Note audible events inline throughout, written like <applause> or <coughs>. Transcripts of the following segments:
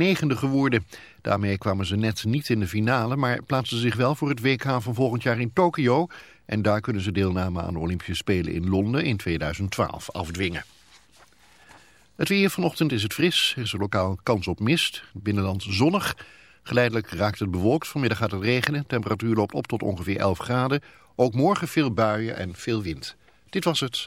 negende geworden. Daarmee kwamen ze net niet in de finale, maar plaatsten zich wel voor het WK van volgend jaar in Tokio. En daar kunnen ze deelname aan de Olympische Spelen in Londen in 2012 afdwingen. Het weer vanochtend is het fris, is er lokaal kans op mist. Binnenland zonnig. Geleidelijk raakt het bewolkt, vanmiddag gaat het regenen. Temperatuur loopt op tot ongeveer 11 graden. Ook morgen veel buien en veel wind. Dit was het.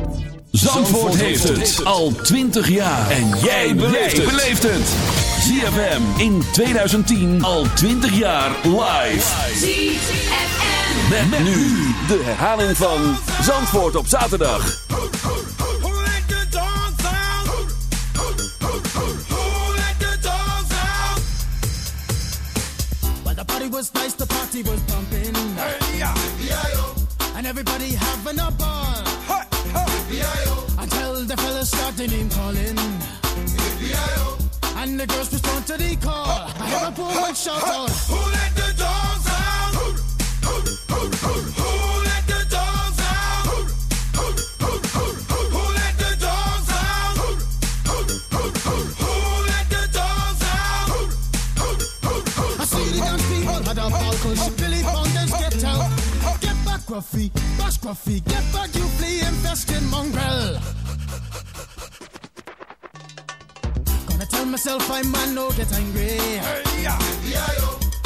Zandvoort heeft het al 20 jaar. En jij beleeft het. ZFM in 2010 al 20 jaar live. ZFM. Met, met nu de herhaling van Zandvoort op zaterdag. Well, the party was nice, the party was pumping. And everybody having a ball. The fellas started name calling. And the girls respond to the call. I hear a poor one shout out. Who let the dogs out? Who let the dogs out? Who let the dogs out? Who let the dogs out? I see the dance people had a ball cause Billy Fountains get out. Get back, Gruffy, bash Gruffy, get back, you flea infested mongrel. Myself I man no get angry.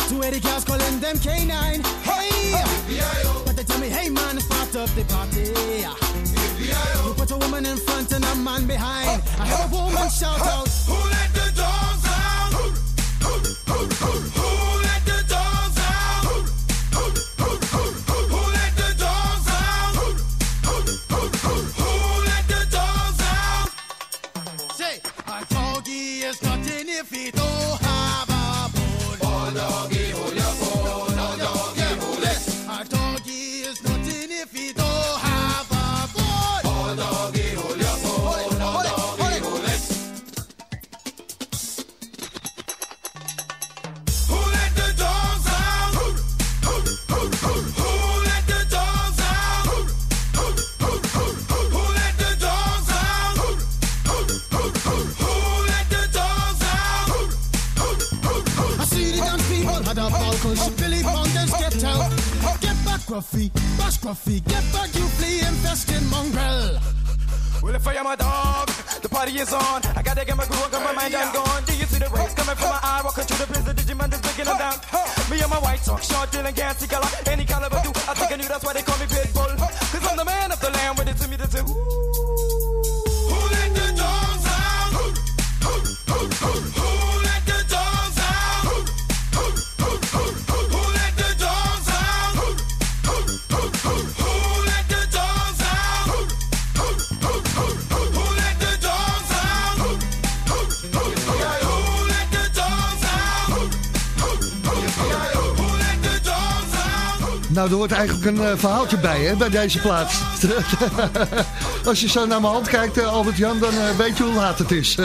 Two eighty cars calling them K9. Hey, but they tell me, hey man, it's part of the party. You put a woman in front and a man behind. I heard a woman shout out, Who let the dogs out? Who let Gruffy, bash Gruffy, get back, you flea infested mongrel. Well, if I am a dog, the party is on. I gotta get my groove on, my mind I'm gone. Do you see the rays coming from my eye? Walking through the prison, Digimon is breaking them down. Me and my white talk, short, dealing, gassy color. Any caliber do, I think I knew that's why they call Nou, er hoort eigenlijk een eh, verhaaltje bij, hè, bij deze plaats. <laughs> Als je zo naar mijn hand kijkt, eh, Albert-Jan, dan eh, weet je hoe laat het is. <laughs>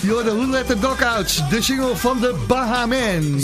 Jordan, Who Let the Dog Out, de single van de Bahaman.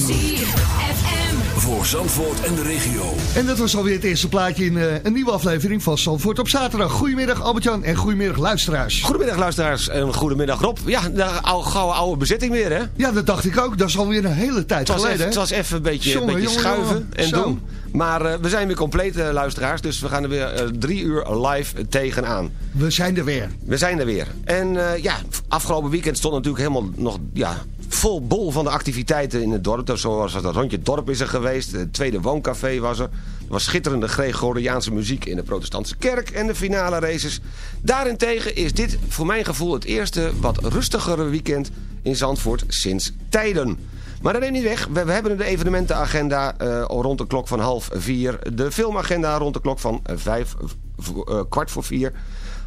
Voor Zandvoort en de regio. En dat was alweer het eerste plaatje in een nieuwe aflevering van Zandvoort op zaterdag. Goedemiddag Albert-Jan en goedemiddag luisteraars. Goedemiddag luisteraars en goedemiddag Rob. Ja, de oude, gouden oude bezetting weer hè. Ja, dat dacht ik ook. Dat is alweer een hele tijd geleden. even, het was even een beetje, Jongen, een beetje jongen, schuiven jongen. en Zo. doen. Maar eh, we zijn weer compleet eh, luisteraars, dus we gaan er weer eh, drie uur live tegenaan. We zijn er weer. We zijn er weer. En ja, afgelopen weekend stond natuurlijk helemaal nog ja, vol bol van de activiteiten in het dorp. Zoals dat rondje dorp is er geweest. Het tweede wooncafé was er. Er was schitterende Gregoriaanse muziek in de protestantse kerk en de finale races. Daarentegen is dit voor mijn gevoel het eerste wat rustigere weekend in Zandvoort sinds tijden. Maar dat neemt niet weg. We, we hebben de evenementenagenda eh, rond de klok van half vier. De filmagenda rond de klok van eh, vijf, eh, kwart voor vier.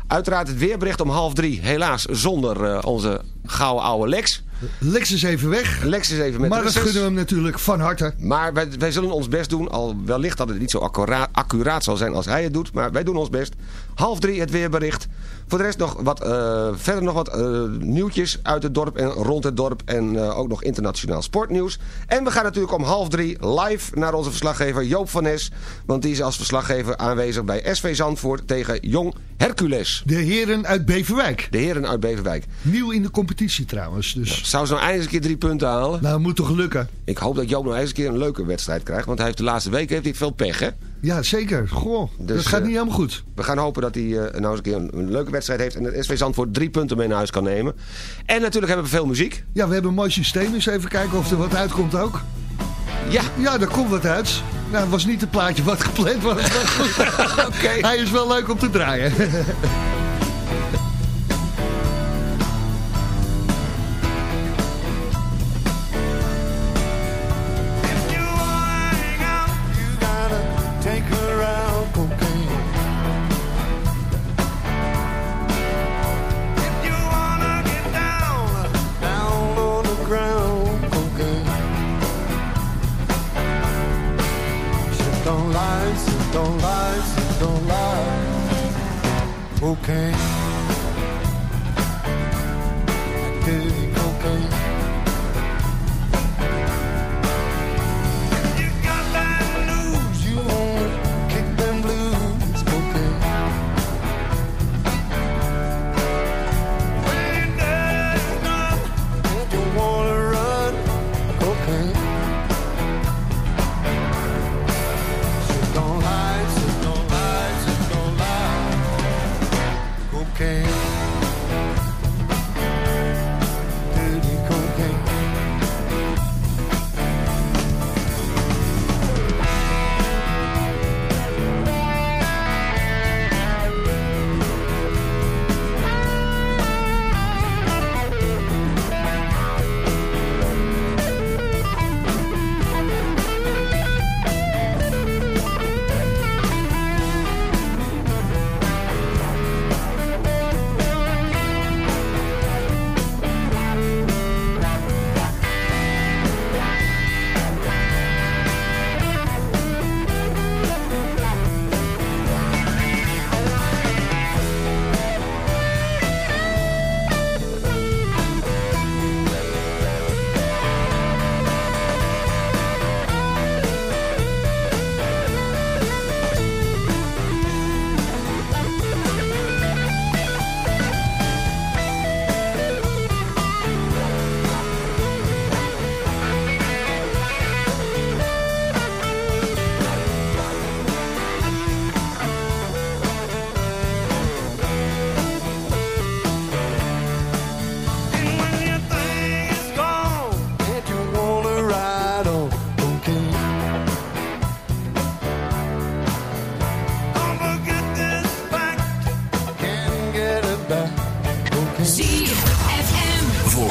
Uiteraard het weerbericht om half drie. Helaas zonder onze gouden oude Lex. Lex is even weg. Lex is even met Maar dat gunnen we hem natuurlijk van harte. Maar wij, wij zullen ons best doen. Al wellicht dat het niet zo accura- accuraat zal zijn als hij het doet. Maar wij doen ons best. Half drie het weerbericht. Voor de rest nog wat, eh, verder nog wat eh, nieuwtjes uit het dorp en rond het dorp. En eh, ook nog internationaal sportnieuws. En we gaan natuurlijk om half drie live naar onze verslaggever Joop van Nes. Want die is als verslaggever aanwezig bij SV Zandvoort tegen Jong Hercules. De heren uit Beverwijk. De heren uit Beverwijk. Nieuw in de competitie trouwens. Dus Zou ze nou eindelijk een keer drie punten halen? nou, moet toch lukken. Ik hoop dat Joop nog eens een keer een leuke wedstrijd krijgt. Want hij heeft de laatste weken heeft hij veel pech, hè? Ja, zeker. Goh, Dus, dat gaat eh, niet helemaal goed. We gaan hopen dat hij eh, nou eens een keer een, een leuke wedstrijd heeft... en het SV Zandvoort drie punten mee naar huis kan nemen. En natuurlijk hebben we veel muziek. Ja, we hebben een mooi systeem. Eens even kijken of er wat uitkomt ook. Ja, Ja, er komt wat uit. Nou, het was niet het plaatje wat <laughs> gepland was. <laughs> oké. Hij is wel leuk om te draaien. <laughs> could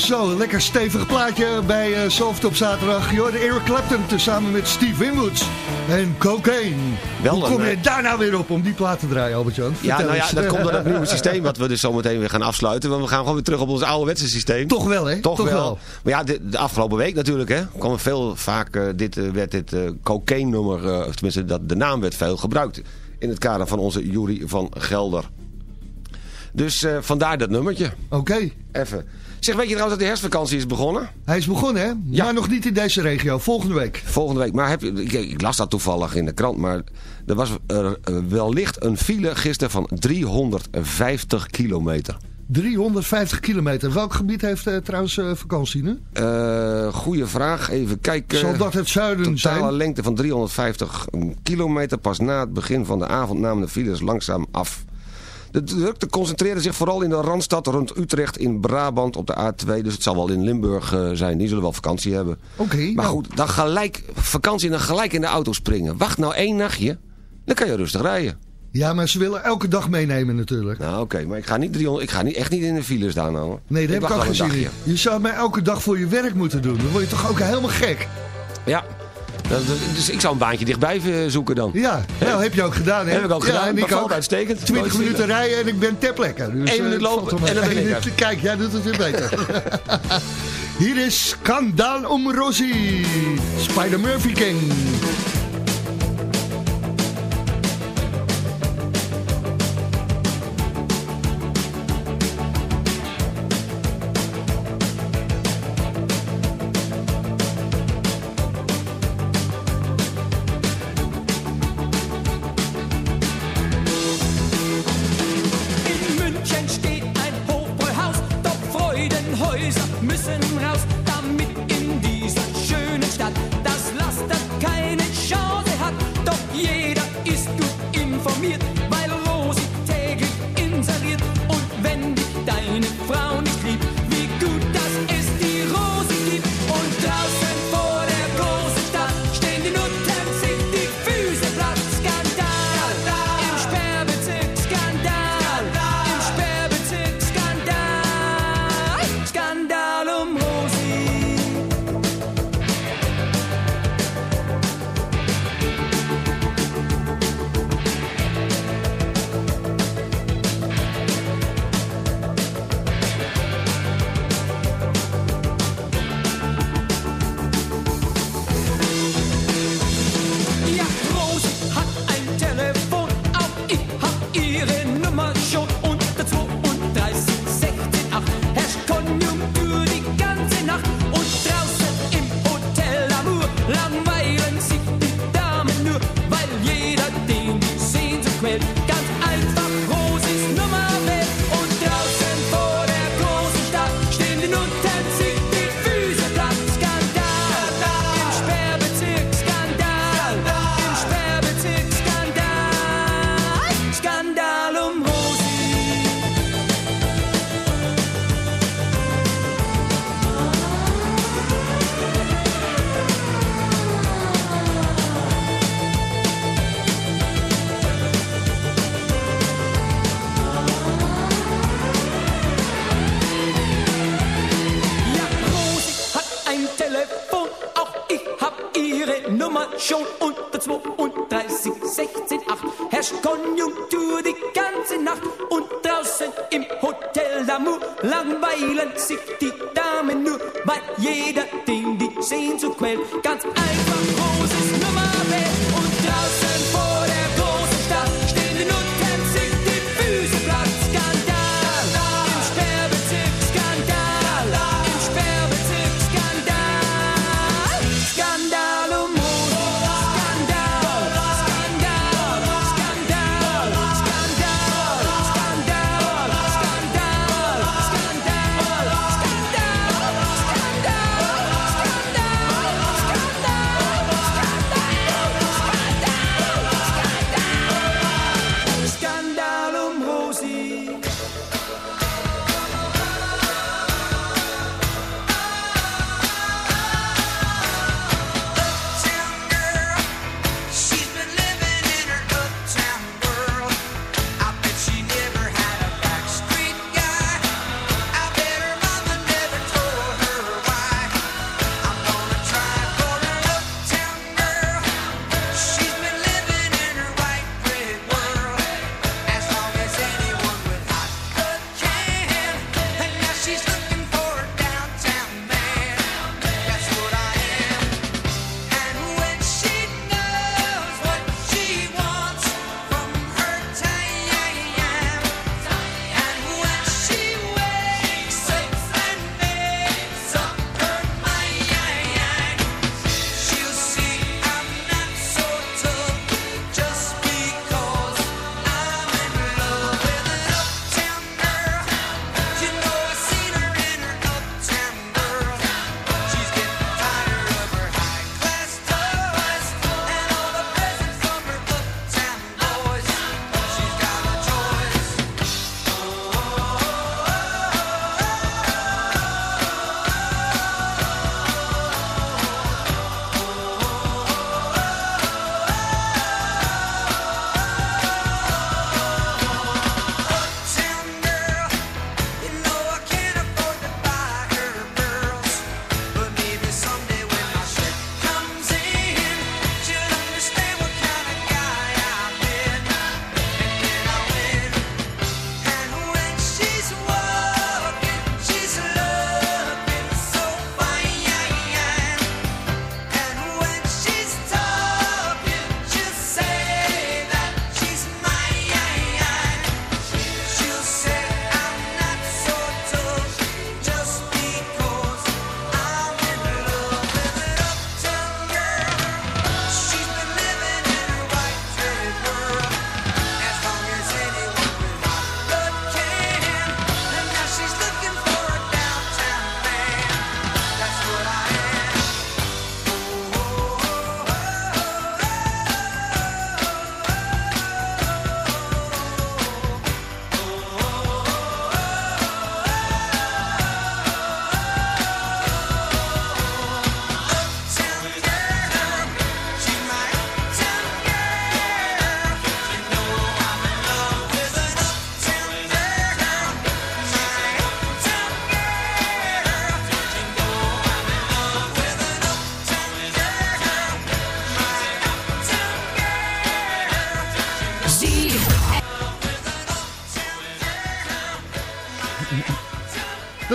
Zo, een lekker stevig plaatje bij uh, Soft op zaterdag. Je hoorde Eric Clapton tezamen met Steve Winwoods en Cocaine. Wel Hoe kom een, je eh, daar nou weer op om die plaat te draaien, Albert-Jan? Ja, nou ja, dat komt door dat <laughs> nieuwe systeem wat we dus zometeen weer gaan afsluiten. Want we gaan gewoon weer terug op ons ouderwetse systeem. Toch wel, hè? Toch, Toch wel. wel. Maar ja, de, de afgelopen week natuurlijk, hè, kwam veel vaak, eh, dit, eh, werd dit cocaine-nummer, of tenminste dat, de naam werd veel gebruikt. In het kader van onze Jury van Gelder. Dus vandaar dat nummertje. Oké. Even. Zeg, weet je trouwens dat de herfstvakantie is begonnen? Hij is begonnen, hè? Ja. Maar nog niet in deze regio. Volgende week. Volgende week. Maar heb je, ik, ik las dat toevallig in de krant. Maar er was er eh, wellicht een file gisteren van 350 kilometer. 350 kilometer. Welk gebied heeft eh, trouwens eh, vakantie nu? Goeie vraag. Even kijken. Zal dat het zuiden Totale zijn? lengte van 350 kilometer. Pas na het begin van de avond namen de files langzaam af. De drukte concentreerde zich vooral in de Randstad rond Utrecht in Brabant op de A2. Dus het zal wel in Limburg eh, zijn. Die zullen wel vakantie hebben. Oké. Maar nou, goed, dan gelijk vakantie en dan gelijk in de auto springen. Wacht nou één nachtje. Dan kan je rustig rijden. Ja, maar ze willen elke dag meenemen natuurlijk. Nou oké, maar ik ga, niet 300, ik ga niet, echt niet in de file staan hoor. Nee, daar heb ik ook dagje. Je zou maar elke dag voor je werk moeten doen. Dan word je toch ook helemaal gek? Ja, Dat- dat- dus ik zou een baantje dichtbij zoeken dan. Ja, nou heb je ook gedaan, hè? Heb ik ook gedaan. En ik ook. uitstekend. 20 Nooit minuten rijden en ik ben ter plekke. Dus, Eén eh, minuut lopen en dan ben ik <laughs> er. Kijk, jij doet het weer beter. <laughs> Hier is Scandal om Rosie. Spider Murphy King. Konjunktur die ganze Nacht und draußen im Hotel d'Amour langweilen sich die Damen nur, weil jeder den die Sehnsucht quält. Ganz einfach Rosis Nummer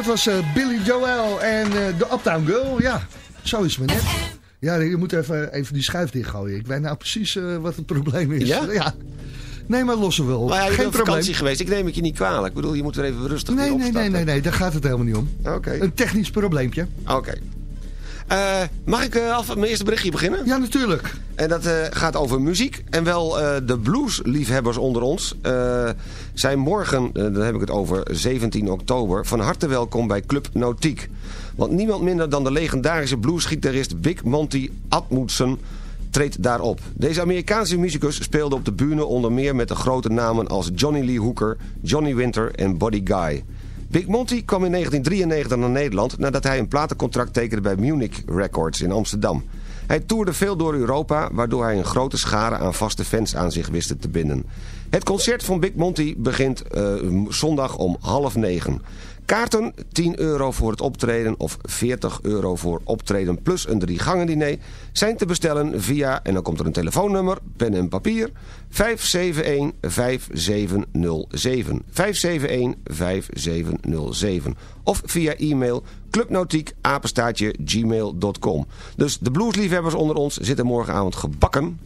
Dat was eh, Billy Joel en eh, de Uptown Girl. Ja, zo is het maar net. Ja, je moet even, even die schuif dichtgooien. Ik weet nou precies eh, wat het probleem is. Ja? Nee, maar lossen we wel. Maar ja, Geen probleem. vakantie geweest. Ik neem het je niet kwalijk. Ik bedoel, je moet er even rustig Nee, mee nee, nee, nee, nee, daar gaat het helemaal niet om. Oké. Een technisch probleempje. Oké. Eh, mag ik eh, af mijn eerste berichtje beginnen? Ja, natuurlijk. En dat eh, gaat over muziek. En wel de bluesliefhebbers onder ons zijn morgen, dan heb ik het over 17 oktober... van harte welkom bij Club Nautiek. Want niemand minder dan de legendarische bluesgitarist Big Monty Atmoodsen treedt daarop. Deze Amerikaanse muzikus speelde op de bühne onder meer met de grote namen als Johnny Lee Hooker, Johnny Winter en Buddy Guy. Big Monty kwam in 1993 naar Nederland nadat hij een platencontract tekende bij Munich Records in Amsterdam. Hij toerde veel door Europa, waardoor hij een grote schare aan vaste fans aan zich wist te binden. Het concert van Big Monty begint eh, zondag om half negen. Kaarten 10 euro voor het optreden of 40 euro voor optreden plus een drie gangen diner zijn te bestellen via, en dan komt er een telefoonnummer, pen en papier, 571-5707. 571-5707. Of via e-mail clubnautiek apenstaartje gmail.com. Dus de bluesliefhebbers onder ons zitten morgenavond gebakken,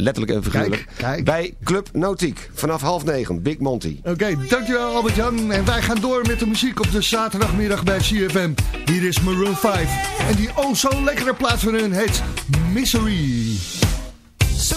letterlijk en figuurlijk, Kijk, kijk. bij Club Nautiek. Vanaf half negen, Big Monty. Oké, dankjewel Albert-Jan. En wij gaan door met de muziek op de zaterdagmiddag bij CFM. Hier is Maroon 5. En die oh zo lekkere plaats van hun heet Misery. So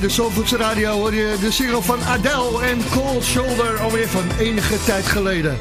de Zandvoortse Radio hoor je de single van Adele en Cold Shoulder alweer van enige tijd geleden.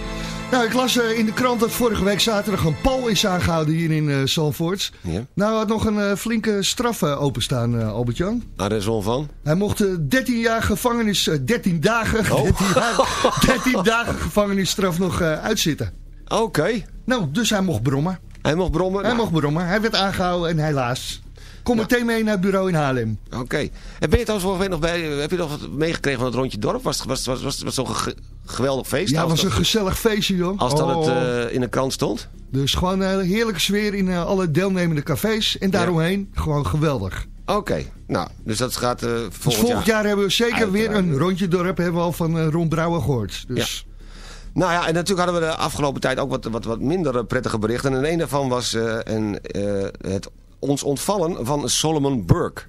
Nou, ik las eh, in de krant dat vorige week zaterdag een pal is aangehouden hier in eh Zandvoort. Ja. Nou, had nog een eh, flinke straf openstaan, Albert-Jan. Aan raison van? Hij mocht eh, 13 jaar gevangenis, eh, 13 dagen, <laughs> 13, jaar- 13 dagen gevangenisstraf nog uitzitten. Oké. Nou, dus hij mocht brommen. Hij mocht brommen? Hij Nou, mocht brommen. Hij werd aangehouden en helaas. Kom meteen mee naar het bureau in Haarlem. Oké. En ben je trouwens vorige week nog bij... Heb je nog wat meegekregen van het rondje dorp? Was, was, was, was, was zo'n ge- geweldig feest? Ja, het was een gezellig feestje, joh. Als dat Oh. het eh, in de krant stond? Dus gewoon een heerlijke sfeer in eh, alle deelnemende cafés. En daaromheen gewoon geweldig. Oké. Nou, dus dat gaat eh volgend, Dus volgend jaar, hebben we zeker weer een rondje dorp. Hebben we al van eh, Ron Brouwer gehoord. Dus Nou ja, en natuurlijk hadden we de afgelopen tijd ook wat, wat, wat minder eh, prettige berichten. En een daarvan was eh, en, eh, het ons ontvallen van Solomon Burke.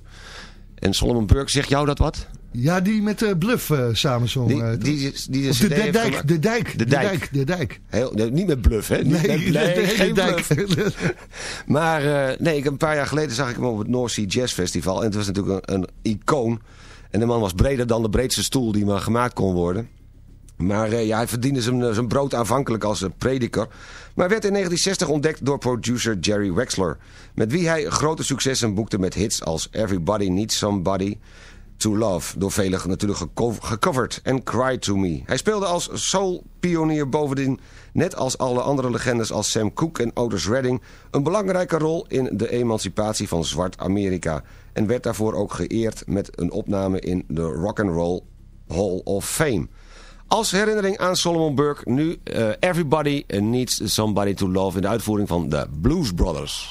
En Solomon Burke, zegt jou dat wat? ja, die met de bluff eh samenzong. Die, eh, die, de, de, dijk, gemaakt. de dijk. De dijk. De dijk. Heel, nee, niet met bluff, hè? Niet Nee, met- de- geen dijk. bluff. <laughs> Maar eh, nee, ik, een paar jaar geleden zag ik hem op het North Sea Jazz Festival. En het was natuurlijk een, een icoon. En de man was breder dan de breedste stoel die maar gemaakt kon worden. Maar eh, ja, hij verdiende zijn, eh, zijn brood aanvankelijk als eh, prediker. Maar werd in 1960 ontdekt door producer Jerry Wexler. Met wie hij grote successen boekte met hits als Everybody Needs Somebody to Love. Door velen natuurlijk geco- gecoverd. En Cry to Me. Hij speelde als soul-pionier bovendien, net als alle andere legendes als Sam Cooke en Otis Redding... een belangrijke rol in de emancipatie van zwart Amerika. En werd daarvoor ook geëerd met een opname in de Rock and Roll Hall of Fame. Als herinnering aan Solomon Burke nu eh, Everybody Needs Somebody to Love... in de uitvoering van de Blues Brothers.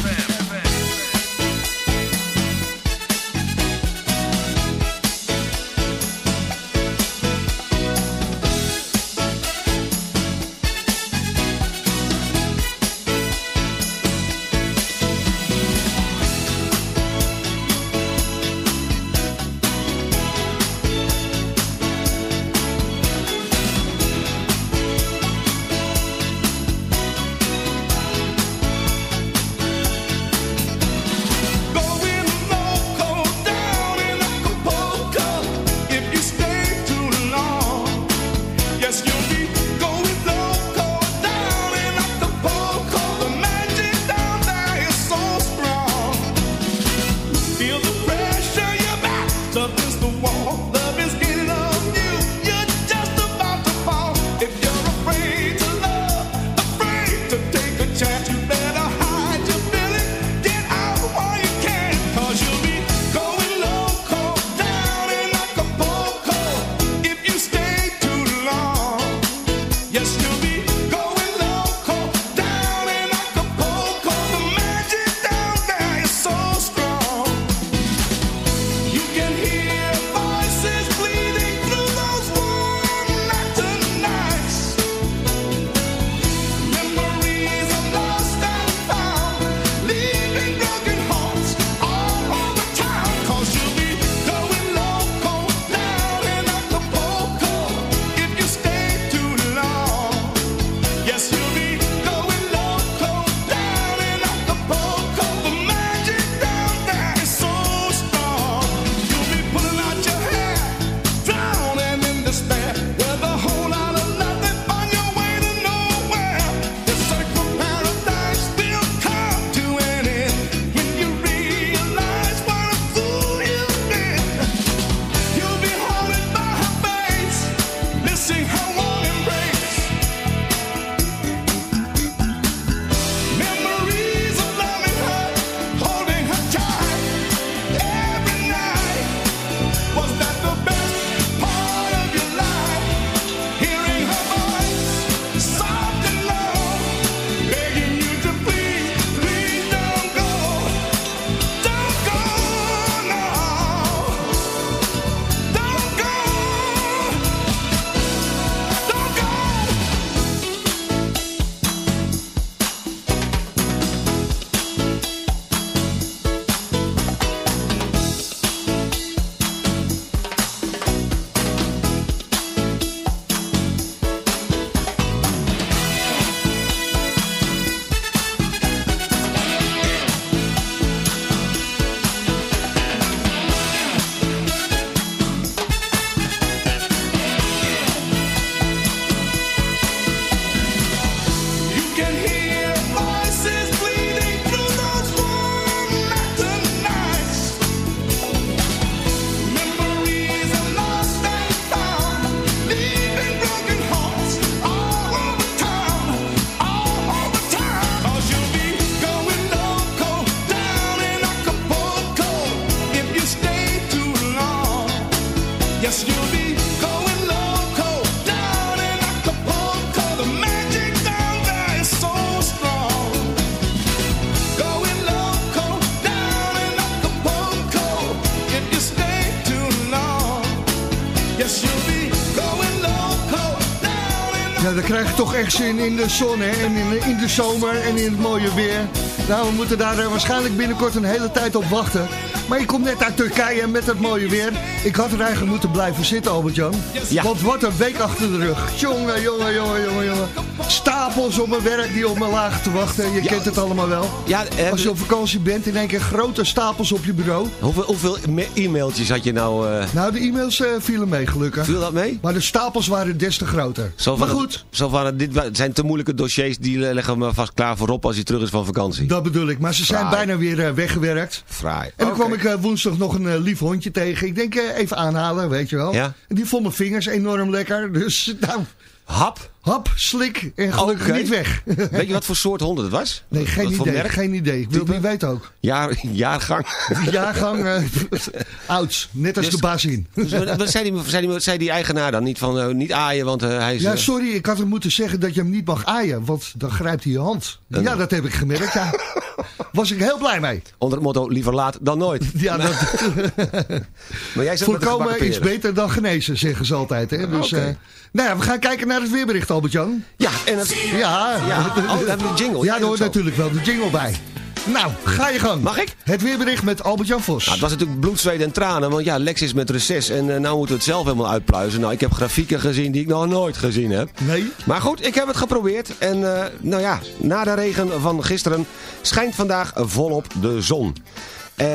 In Ja, dan krijg je toch echt zin in de zon hè? en in, in de zomer en in het mooie weer. Nou, we moeten daar eh, waarschijnlijk binnenkort een hele tijd op wachten. Maar ik kom net uit Turkije met het mooie weer. Ik had er eigenlijk moeten blijven zitten, Albert-Jan. Ja. Want wat een week achter de rug. Jongen, jongen, jongen, jongen, jongen. Stapels op mijn werk die op me lagen te wachten. Je kent het allemaal wel. Ja, eh, Als je op vakantie bent, in één keer grote stapels op je bureau. hoeveel, hoeveel e-mailtjes had je nou... eh, Nou, de e-mails eh, vielen mee, gelukkig. viel dat mee? Maar de stapels waren des te groter. Zo maar goed, Het, zo van het, dit zijn te moeilijke dossiers, die leggen we vast klaar voor Rob als hij terug is van vakantie. dat bedoel ik. Maar ze zijn Fraai. bijna weer eh, weggewerkt. Fraai. En dan Oké. kwam ik ik eh, woensdag nog een eh, lief hondje tegen. Ik denk eh, even aanhalen, weet je wel. Ja. En die vond mijn vingers enorm lekker. Dus <laughs> nou, Hap? hap, slik en gelukkig Oké. niet weg. <laughs> Weet je wat voor soort hond het was? Nee, geen Wat idee. Geen idee. Ik wil het niet weten ook. Jaar, <laughs> jaargang. Jaargang eh ouds, net als Dus- de bazin. Dus wat- zei, die, zei, die, zei die eigenaar dan? Niet van, niet aaien, want hij is... Ja, sorry, ik had hem moeten zeggen dat je hem niet mag aaien, want dan grijpt hij je hand. Ja, dat heb ik gemerkt, ja. Was ik heel blij mee. onder het motto, liever laat dan nooit. <laughs> Ja, dat, <laughs> Maar jij de voorkomen is beter dan genezen, zeggen ze altijd. Hè? Dus, eh, nou ja, we gaan kijken naar het weerbericht, Albert-Jan. Ja, en het... Ja, Ja, oh, we hebben een jingle. Ja, er hoort natuurlijk wel de jingle bij. Nou, ga je gang. Mag ik? Het weerbericht met Albert-Jan Vos. Nou, het was natuurlijk bloed, zweet en tranen, want ja, Lex is met reces en eh, nou moeten we het zelf helemaal uitpluizen. Nou, ik heb grafieken gezien die ik nog nooit gezien heb. Nee? Maar goed, ik heb het geprobeerd en eh, nou ja, na de regen van gisteren schijnt vandaag volop de zon. Eh,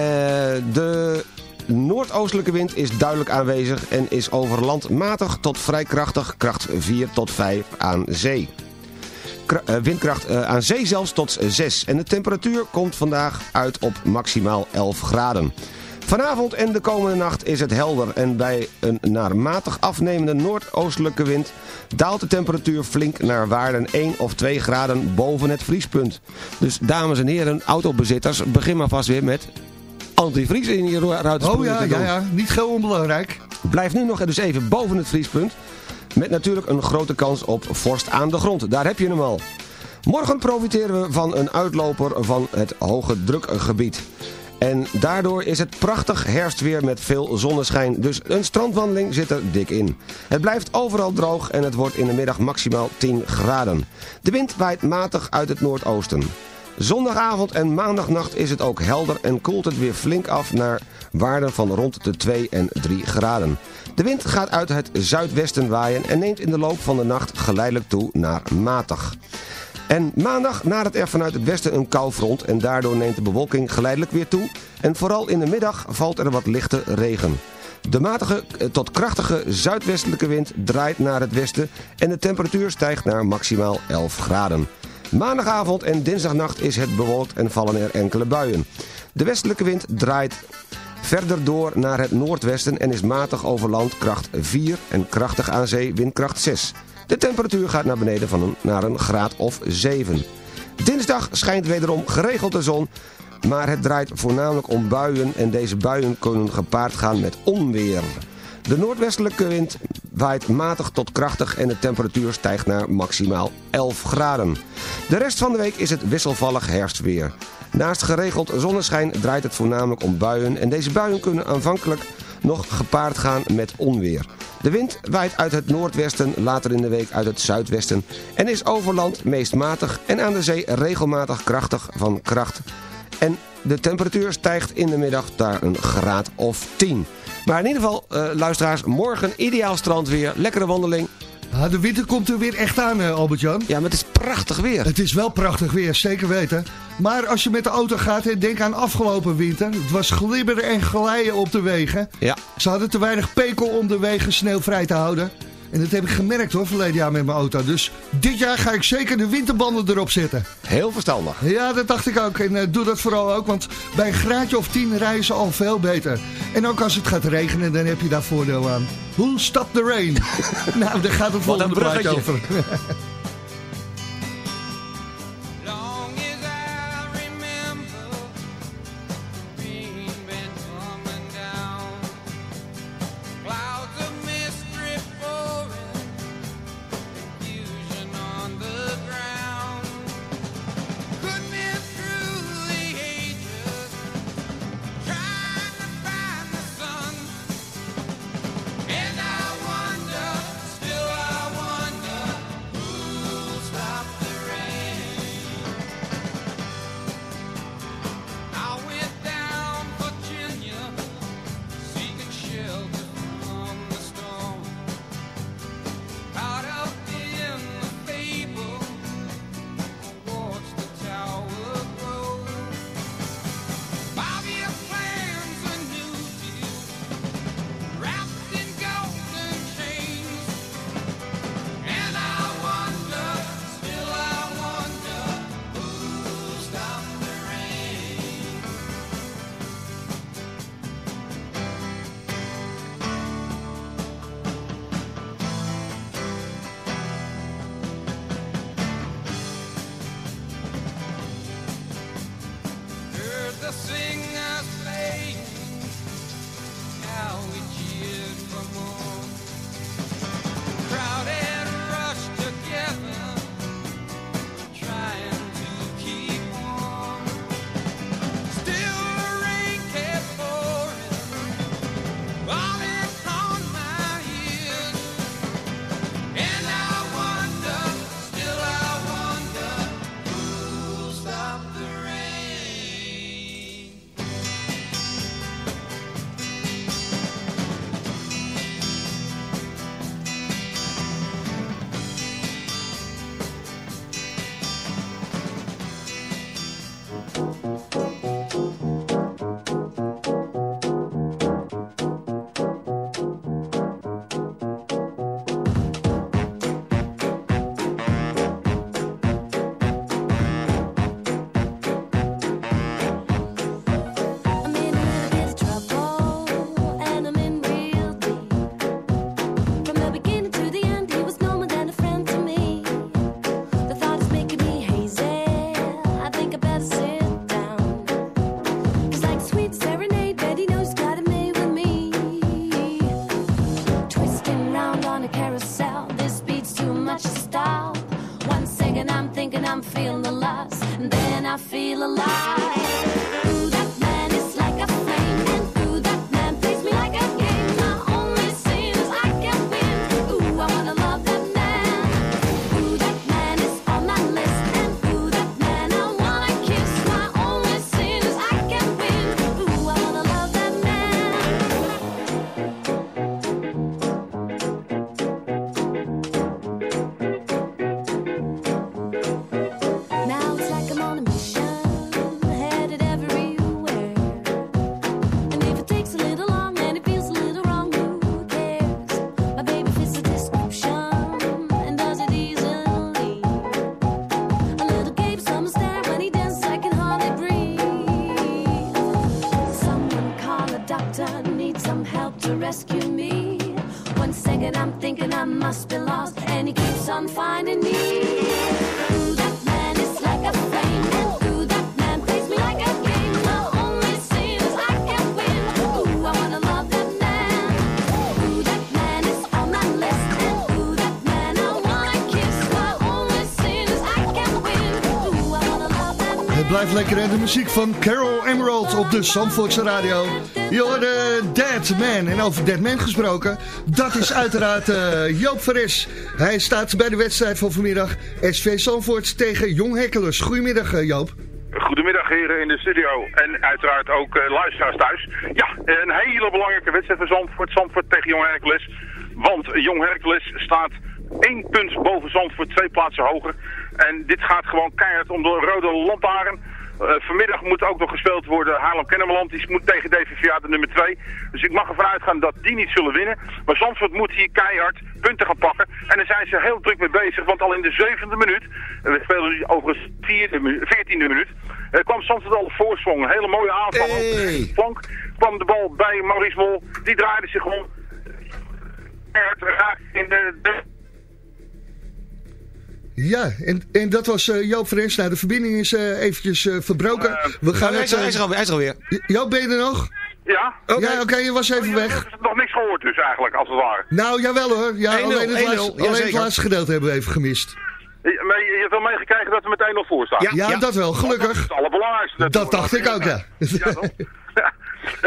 de noordoostelijke wind is duidelijk aanwezig en is over land matig tot vrij krachtig, kracht 4 tot 5 aan zee. Eh, windkracht eh, aan zee zelfs tot 6. En de temperatuur komt vandaag uit op maximaal 11 graden. Vanavond en de komende nacht is het helder en bij een naar matig afnemende noordoostelijke wind daalt de temperatuur flink naar waarden 1 of 2 graden boven het vriespunt. Dus dames en heren, autobezitters, begin maar vast weer met antivries in je ruiten Oh ja, ja, ja, niet heel onbelangrijk. Blijf nu nog dus even boven het vriespunt. Met natuurlijk een grote kans op vorst aan de grond. Daar heb je hem al. Morgen profiteren we van een uitloper van het hoge drukgebied. En daardoor is het prachtig herfstweer met veel zonneschijn. Dus een strandwandeling zit er dik in. Het blijft overal droog en het wordt in de middag maximaal 10 graden. De wind waait matig uit het noordoosten. Zondagavond en maandagnacht is het ook helder en koelt het weer flink af naar waarden van rond de 2 en 3 graden. De wind gaat uit het zuidwesten waaien en neemt in de loop van de nacht geleidelijk toe naar matig. En maandag nadert er vanuit het westen een koufront en daardoor neemt de bewolking geleidelijk weer toe. En vooral in de middag valt er wat lichte regen. De matige eh, tot krachtige zuidwestelijke wind draait naar het westen en de temperatuur stijgt naar maximaal 11 graden. Maandagavond en dinsdagnacht is het bewolkt en vallen er enkele buien. De westelijke wind draait verder door naar het noordwesten en is matig over land kracht 4 en krachtig aan zee windkracht 6. De temperatuur gaat naar beneden van een, naar een graad of 7. Dinsdag schijnt wederom geregeld de zon, maar het draait voornamelijk om buien en deze buien kunnen gepaard gaan met onweer. De noordwestelijke wind waait matig tot krachtig en de temperatuur stijgt naar maximaal 11 graden. De rest van de week is het wisselvallig herfstweer. Naast geregeld zonneschijn draait het voornamelijk om buien en deze buien kunnen aanvankelijk nog gepaard gaan met onweer. De wind waait uit het noordwesten, later in de week uit het zuidwesten en is over land meest matig en aan de zee regelmatig krachtig van kracht. En de temperatuur stijgt in de middag naar een graad of 10. Maar in ieder geval, eh, luisteraars, morgen ideaal strandweer, lekkere wandeling. Ah, de winter komt er weer echt aan, eh, Albert-Jan. Ja, maar het is prachtig weer. Het is wel prachtig weer, zeker weten. Maar als je met de auto gaat, hè, denk aan afgelopen winter. Het was glibberen en glijden op de wegen. Ja. Ze hadden te weinig pekel om de wegen sneeuwvrij te houden. En dat heb ik gemerkt hoor, verleden jaar met mijn auto. Dus dit jaar ga ik zeker de winterbanden erop zetten. Heel verstandig. Ja, dat dacht ik ook. En eh, doe dat vooral ook, want bij een graadje of 10 rijden ze al veel beter. En ook als het gaat regenen, dan heb je daar voordeel aan. Who stop the rain? <laughs> nou, daar gaat het volgende bruggetje. over. <laughs> I'm feeling the loss, and then I feel alive. Hè, de muziek van Carol Emerald op de Zandvoortse radio. Je hoorde Dead Man. En over Dead Man gesproken, dat is uiteraard eh, Joop Veres. Hij staat bij de wedstrijd van vanmiddag SV Zandvoort tegen Jong Hekkelers. Goedemiddag eh, Joop. Goedemiddag heren in de studio en uiteraard ook eh, luisteraars thuis. Ja, een hele belangrijke wedstrijd voor Zandvoort. Zandvoort tegen Jong Hercules. Want Jong Hercules staat één punt boven Zandvoort, twee plaatsen hoger. En dit gaat gewoon keihard om de rode lantaarn. Eh, vanmiddag moet ook nog gespeeld worden Haarlem-Kennemerland. Die moet tegen DVVA de nummer 2. Dus ik mag ervan uitgaan dat die niet zullen winnen. Maar Zandvoort moet hier keihard punten gaan pakken. En daar zijn ze heel druk mee bezig. Want al in de zevende minuut, en we spelen nu overigens veertiende minuut, eh, kwam Zandvoort al op voorsprong. Een hele mooie aanval op de flank. Kwam de bal bij Maurice Mol. Die draaide zich om. Keihard raakt in de... de Ja, en, en dat was eh, Joop Veres. Nou, de verbinding is eh, eventjes eh, verbroken. We gaan hij, het, is, er- hij, is alweer, hij is er alweer. Joop, ben je er nog? Ja? Ja, oké, je was even weg. Nog niks gehoord dus eigenlijk, als het ware. Nou, jawel hoor. Ja, 1-0, alleen het, 1-0, laatste, ja, alleen het laatste gedeelte hebben we even gemist. Maar je je hebt wel meegekregen dat er meteen nog voor staat. Ja, dat wel, gelukkig. Dat is het allerbelangrijkste. Dat dacht ik ook, ja. Ja, toch?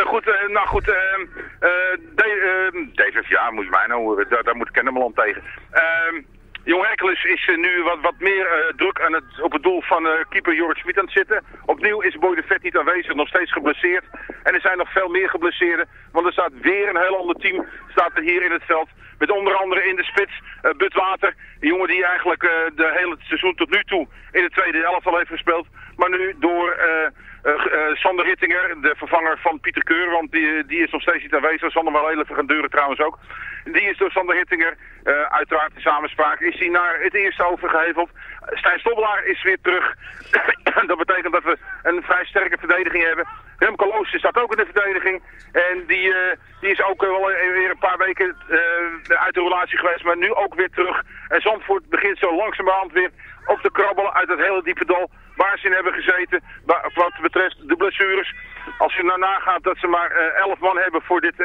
Goed, nou goed, ehm, eh D- ehm, DVVA moet je mij nou horen, daar, daar moet Kennemerland tegen. Ehm Jong Hercules is eh, nu wat, wat meer eh, druk aan het, op het doel van eh, keeper Jorrit Smit aan het zitten. Opnieuw is Boy de Vet niet aanwezig, nog steeds geblesseerd. En er zijn nog veel meer geblesseerden, want er staat weer een heel ander team staat er hier in het veld. Met onder andere in de spits eh Butwater, een jongen die eigenlijk de hele seizoen tot nu toe in de tweede helft al heeft gespeeld. Maar nu door Sander Rittinger, de vervanger van Pieter Keur, want die, die is nog steeds niet aanwezig. Sander wel heel even gaan deuren trouwens ook. Die is door Sander Hittinger, eh, uiteraard in samenspraak, is hij naar het eerste overgeheveld. Stijn Stobbelaar is weer terug. <coughs> dat betekent dat we een vrij sterke verdediging hebben. Remco Loos staat ook in de verdediging. En die, eh, die is ook eh, wel weer een paar weken eh, uit de relatie geweest, maar nu ook weer terug. En Zandvoort begint zo langzamerhand weer op te krabbelen uit het hele diepe dal waar ze in hebben gezeten. wa- Wat betreft de blessures. Als je nou nagaat dat ze maar eh, elf man hebben voor dit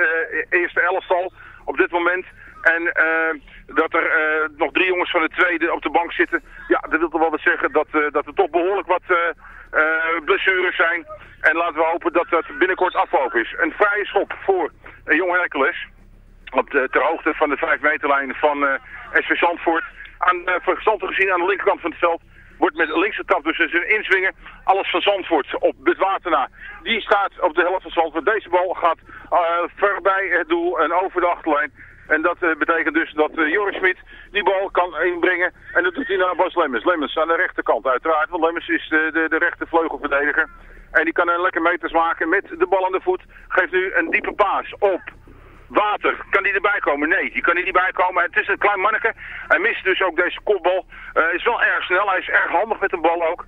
eerste elftal op dit moment. En dat er nog drie jongens van de tweede op de bank zitten. Ja, dat wil toch wel wat zeggen dat, eh, dat er toch behoorlijk eh, eh, blessures zijn. En laten we hopen dat dat binnenkort afgelopen is. Een vrije schop voor eh, Jong Hercules. Op de, ter hoogte van de 5 meterlijn van eh SV Zandvoort. Aan, uh, gezien aan de linkerkant van het veld. Wordt met de linkse trap dus een inswingen. Alles van Zandvoort op Butwatena. Die staat op de helft van Zandvoort. Deze bal gaat eh voorbij het doel en over de achterlijn. En dat eh, betekent dus dat eh, Joris Smit die bal kan inbrengen. En dat doet hij naar Bas Lemmens. Lemmens aan de rechterkant uiteraard. Want Lemmens is de, de, de rechter vleugelverdediger. En die kan een lekker meters maken met de bal aan de voet. Geeft nu een diepe paas op Water, kan die erbij komen? Nee, die kan niet erbij komen. Het is een klein manneke. Hij mist dus ook deze kopbal. Hij is wel erg snel, hij is erg handig met de bal ook.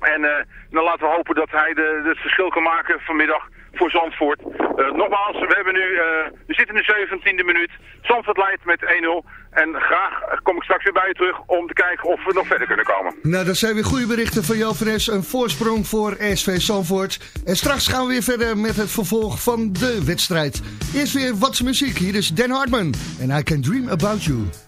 En dan laten we hopen dat hij de, het verschil kan maken vanmiddag voor Zandvoort. Eh, nogmaals, we, hebben nu, eh, we zitten in de 17e minuut. Zandvoort leidt met 1-0. En graag kom ik straks weer bij je terug om te kijken of we nog verder kunnen komen. Nou, dat zijn weer goede berichten van Fres. Een voorsprong voor SV Zandvoort. En straks gaan we weer verder met het vervolg van de wedstrijd. Eerst weer wat muziek. Hier is Dan Hartman. En I Can Dream About You.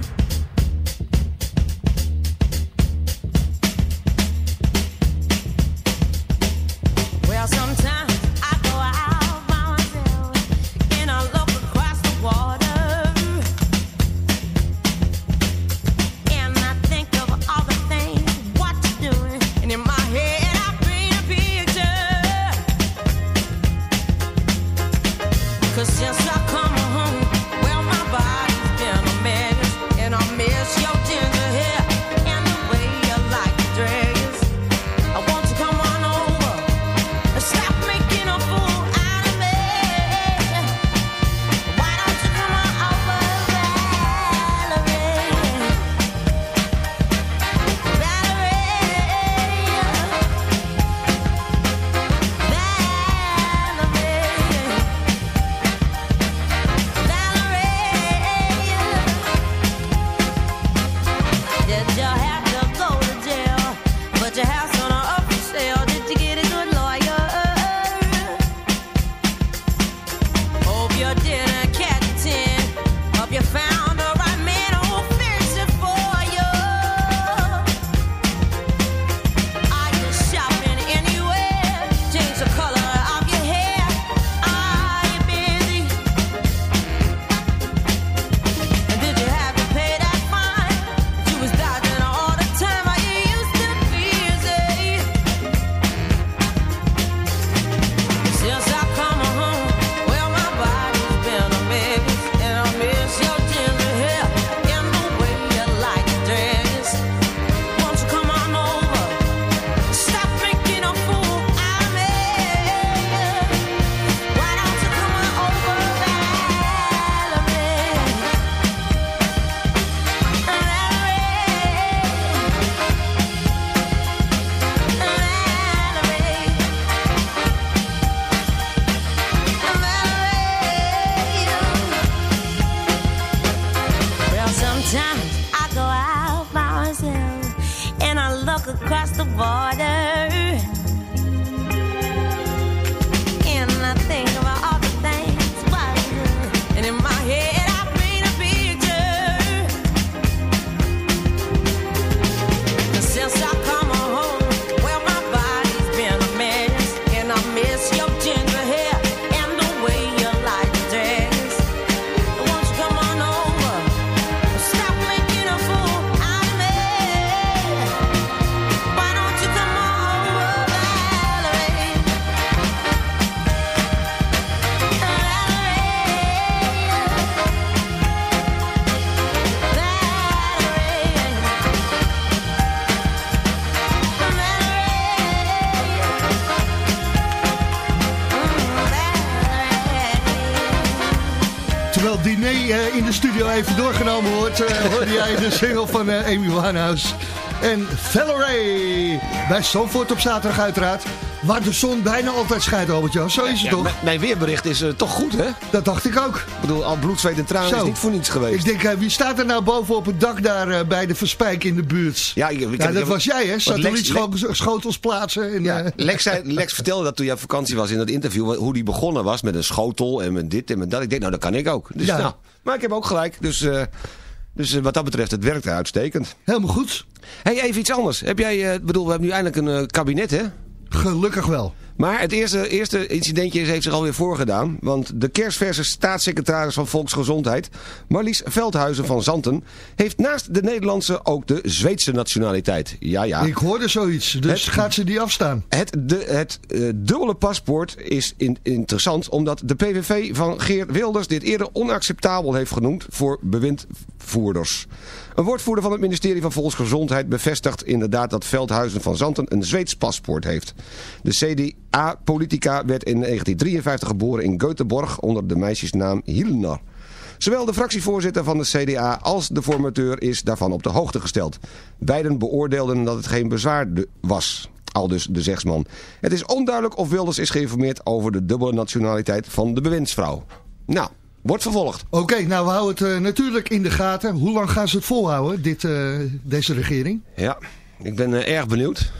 De single van eh, Amy Winehouse. En Valerie bij Zandvoort op zaterdag uiteraard. Waar de zon bijna altijd schijnt, Albert-Jan. Zo is het Ja, toch? mijn- Mijn weerbericht is eh, toch goed, hè? Dat dacht ik ook. Ik bedoel, al bloed, zweet en tranen Zo. is niet voor niets geweest. Ik denk, eh, wie staat er nou boven op het dak daar bij de Verspijk in de buurt? Ja, ik, ik, Ja, ik- dat was jij, hè? Satellietschotels plaatsen. En, Ja, Lex, zei, Lex vertelde dat toen jij op vakantie was in dat interview, hoe die begonnen was met een schotel en met dit en met dat. Ik denk, nou, dat kan ik ook. Dus, Ja. nou, maar ik heb ook gelijk. Dus, dus eh, wat dat betreft, het werkt uitstekend. Helemaal goed. hey, even iets anders. Heb jij, eh, bedoel, we hebben nu eindelijk een eh, kabinet, hè? Gelukkig wel. Maar het eerste, eerste incidentje heeft zich alweer voorgedaan. Want de kerstverse staatssecretaris van Volksgezondheid, Marlies Veldhuizen van Zanten, heeft naast de Nederlandse ook de Zweedse nationaliteit. Ja, ja. Ik hoorde zoiets, dus Het- gaat ze die afstaan? Het, de, het eh, dubbele paspoort is in- interessant omdat de PVV van Geert Wilders dit eerder onacceptabel heeft genoemd voor bewindvoerders. Een woordvoerder van het ministerie van Volksgezondheid bevestigt inderdaad dat Veldhuizen van Zanten een Zweeds paspoort heeft. De CDA-politica werd in 1953 geboren in Göteborg onder de meisjesnaam Hilner. Zowel de fractievoorzitter van de CDA als de formateur is daarvan op de hoogte gesteld. Beiden beoordeelden dat het geen bezwaar was. Al dus de zegsman. Het is onduidelijk of Wilders is geïnformeerd over de dubbele nationaliteit van de bewindsvrouw. Nou, wordt vervolgd. Oké, nou we houden het eh, natuurlijk in de gaten. Hoe lang gaan ze het volhouden, dit, eh, deze regering? Ja, ik ben eh, erg benieuwd.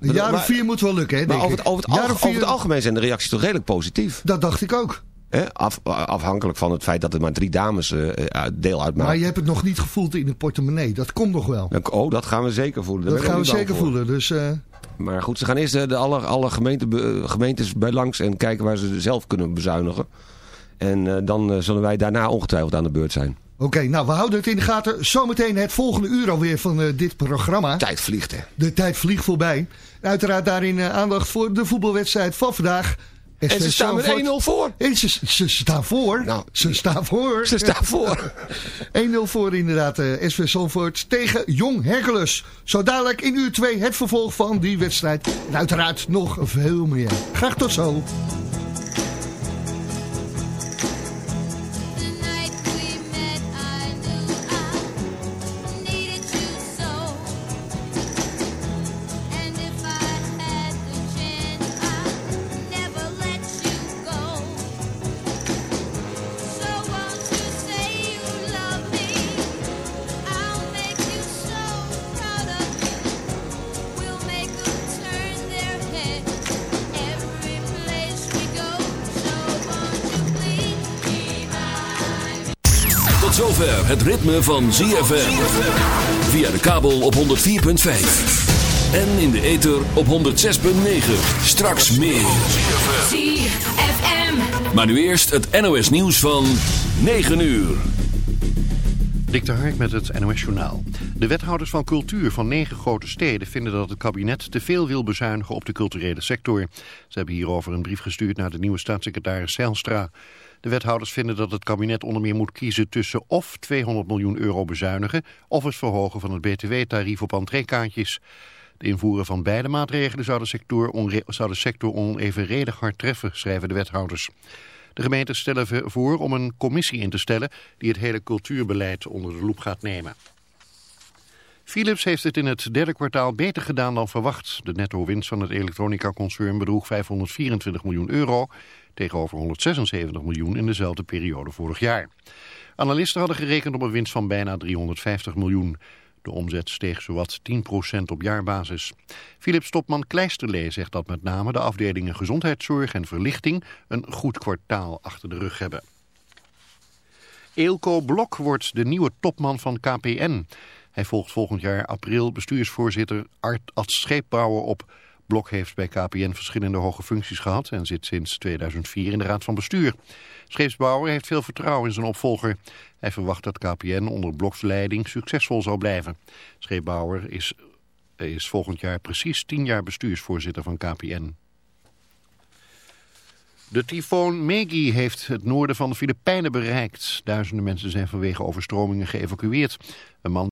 Een jaar of vier moet wel lukken, hè, denk over het, over, het Jaar alge- of vier- over het algemeen zijn de reacties toch redelijk positief. Dat dacht ik ook. Af, afhankelijk van het feit dat er maar drie dames deel uitmaken. Maar je hebt het nog niet gevoeld in de portemonnee. Dat komt nog wel. Dan- Oh, dat gaan we zeker voelen. Daar Dat gaan we zeker voelen. Dus Maar goed, ze gaan eerst de alle, alle gemeente, be- eh, gemeentes bij langs en kijken waar ze zelf kunnen bezuinigen. En eh, dan eh, zullen wij daarna ongetwijfeld aan de beurt zijn. oké, nou we houden het in de gaten. Zometeen het volgende uur alweer van eh, dit programma. Tijd vliegt, hè. De tijd vliegt voorbij. Uiteraard daarin aandacht voor de voetbalwedstrijd van vandaag. En ze staan met Zandvoort. 1-0 voor. En ze, ze staan voor. Nou, ze staan voor. Ze staan voor. <laughs> 1-0 voor inderdaad eh SV Zandvoort tegen Jong Hercules. Zo dadelijk in uur 2 het vervolg van die wedstrijd. En uiteraard nog veel meer. Graag tot zo. Zover het ritme van ZFM. Via de kabel op 104.5. En in de ether op 106.9. Straks meer. ZFM. Maar nu eerst het NOS nieuws van 9 uur. Dik de Hark met het NOS Journaal. De wethouders van cultuur van negen grote steden vinden dat het kabinet te veel wil bezuinigen op de culturele sector. Ze hebben hierover een brief gestuurd naar de nieuwe staatssecretaris Zijlstra. De wethouders vinden dat het kabinet onder meer moet kiezen tussen of 200 miljoen euro bezuinigen of het verhogen van het btw-tarief op entreekaartjes. De invoeren van beide maatregelen zou de, sector zou de sector onevenredig hard treffen, schrijven de wethouders. De gemeenten stellen voor om een commissie in te stellen die het hele cultuurbeleid onder de loep gaat nemen. Philips heeft het in het derde kwartaal beter gedaan dan verwacht. De netto-winst van het elektronica-concern bedroeg 524 miljoen euro... tegenover 176 miljoen in dezelfde periode vorig jaar. Analisten hadden gerekend op een winst van bijna 350 miljoen. De omzet steeg zowat 10% op jaarbasis. Philips-topman Kleisterlee zegt dat met name de afdelingen gezondheidszorg en verlichting... een goed kwartaal achter de rug hebben. Eelco Blok wordt de nieuwe topman van KPN. Hij volgt volgend jaar april bestuursvoorzitter Art Ad Scheepbouwer op. Blok heeft bij KPN verschillende hoge functies gehad en zit sinds 2004 in de raad van bestuur. Scheepsbouwer heeft veel vertrouwen in zijn opvolger. Hij verwacht dat KPN onder Bloks leiding succesvol zal blijven. Scheepbouwer is, is volgend jaar precies 10 jaar bestuursvoorzitter van KPN. De tyfoon Megi heeft het noorden van de Filipijnen bereikt. Duizenden mensen zijn vanwege overstromingen geëvacueerd. Een man